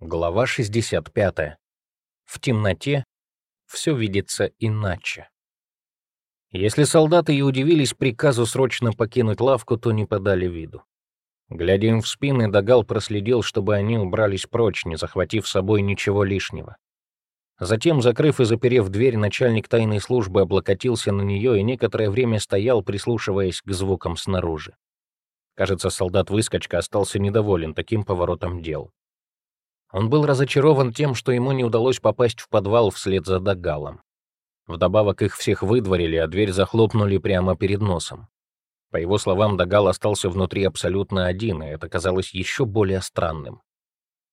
Глава 65. В темноте все видится иначе. Если солдаты и удивились приказу срочно покинуть лавку, то не подали виду. Глядя им в спины, Дагал проследил, чтобы они убрались прочь, не захватив с собой ничего лишнего. Затем, закрыв и заперев дверь, начальник тайной службы облокотился на нее и некоторое время стоял, прислушиваясь к звукам снаружи. Кажется, солдат-выскочка остался недоволен таким поворотом дел. Он был разочарован тем, что ему не удалось попасть в подвал вслед за Дагалом. Вдобавок их всех выдворили, а дверь захлопнули прямо перед носом. По его словам, Дагал остался внутри абсолютно один, и это казалось еще более странным.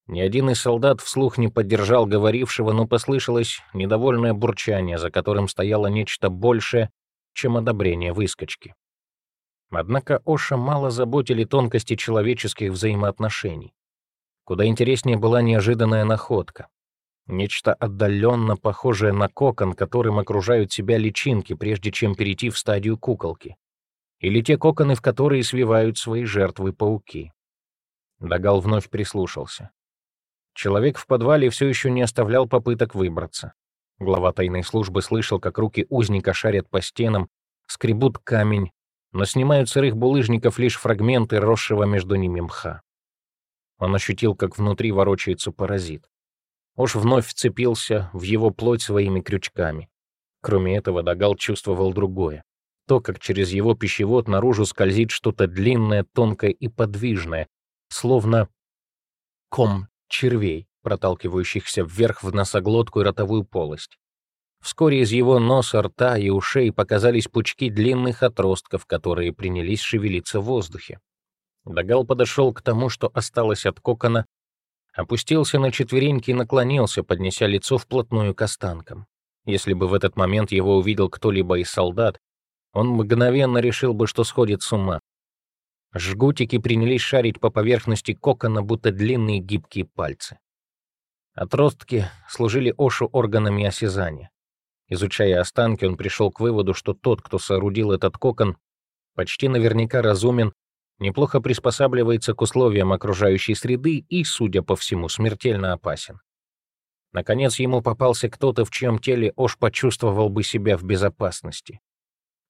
Ни один из солдат вслух не поддержал говорившего, но послышалось недовольное бурчание, за которым стояло нечто большее, чем одобрение выскочки. Однако Оша мало заботили тонкости человеческих взаимоотношений. Куда интереснее была неожиданная находка. Нечто отдаленно похожее на кокон, которым окружают себя личинки, прежде чем перейти в стадию куколки. Или те коконы, в которые свивают свои жертвы пауки. Дагал вновь прислушался. Человек в подвале все еще не оставлял попыток выбраться. Глава тайной службы слышал, как руки узника шарят по стенам, скребут камень, но снимают сырых булыжников лишь фрагменты росшего между ними мха. Он ощутил, как внутри ворочается паразит. Ош вновь вцепился в его плоть своими крючками. Кроме этого, Дагал чувствовал другое. То, как через его пищевод наружу скользит что-то длинное, тонкое и подвижное, словно ком червей, проталкивающихся вверх в носоглотку и ротовую полость. Вскоре из его носа, рта и ушей показались пучки длинных отростков, которые принялись шевелиться в воздухе. Дагал подошел к тому, что осталось от кокона, опустился на четвереньки и наклонился, поднеся лицо вплотную к останкам. Если бы в этот момент его увидел кто-либо из солдат, он мгновенно решил бы, что сходит с ума. Жгутики принялись шарить по поверхности кокона, будто длинные гибкие пальцы. Отростки служили Ошу органами осязания. Изучая останки, он пришел к выводу, что тот, кто соорудил этот кокон, почти наверняка разумен неплохо приспосабливается к условиям окружающей среды и, судя по всему, смертельно опасен. Наконец ему попался кто-то, в чьем теле Ош почувствовал бы себя в безопасности.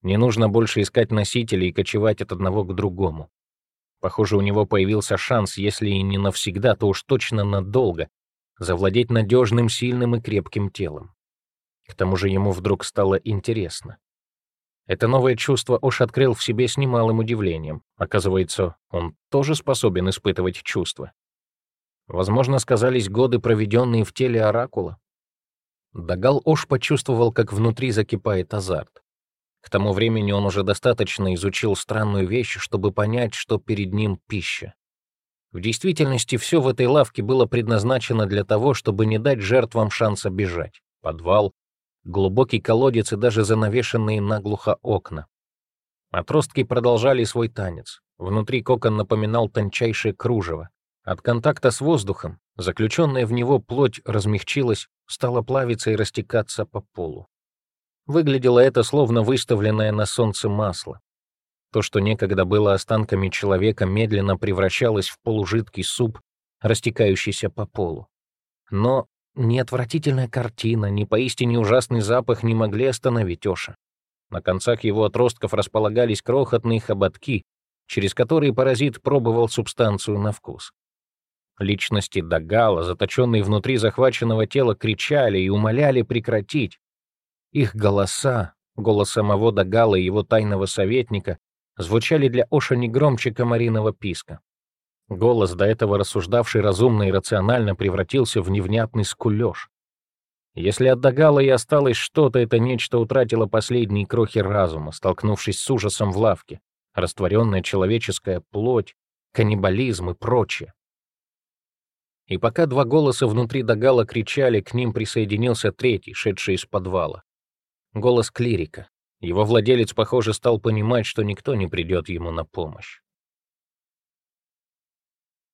Не нужно больше искать носителей и кочевать от одного к другому. Похоже, у него появился шанс, если и не навсегда, то уж точно надолго, завладеть надежным, сильным и крепким телом. К тому же ему вдруг стало интересно. Это новое чувство Ош открыл в себе с немалым удивлением. Оказывается, он тоже способен испытывать чувства. Возможно, сказались годы, проведенные в теле Оракула. Дагал Ош почувствовал, как внутри закипает азарт. К тому времени он уже достаточно изучил странную вещь, чтобы понять, что перед ним пища. В действительности все в этой лавке было предназначено для того, чтобы не дать жертвам шанса бежать. Подвал, глубокий колодец и даже занавешенные наглухо окна. Отростки продолжали свой танец. Внутри кокон напоминал тончайшее кружево. От контакта с воздухом заключенная в него плоть размягчилась, стала плавиться и растекаться по полу. Выглядело это словно выставленное на солнце масло. То, что некогда было останками человека, медленно превращалось в полужидкий суп, растекающийся по полу. Но ни отвратительная картина, ни поистине ужасный запах не могли остановить Оша. На концах его отростков располагались крохотные хоботки, через которые паразит пробовал субстанцию на вкус. Личности Дагала, заточенные внутри захваченного тела, кричали и умоляли прекратить. Их голоса, голос самого Дагала и его тайного советника, звучали для Оша не громче комариного писка. Голос, до этого рассуждавший разумно и рационально, превратился в невнятный скулёж. Если от Дагала и осталось что-то, это нечто утратило последние крохи разума, столкнувшись с ужасом в лавке, растворенная человеческая плоть, каннибализм и прочее. И пока два голоса внутри Дагала кричали, к ним присоединился третий, шедший из подвала. Голос клирика. Его владелец, похоже, стал понимать, что никто не придет ему на помощь.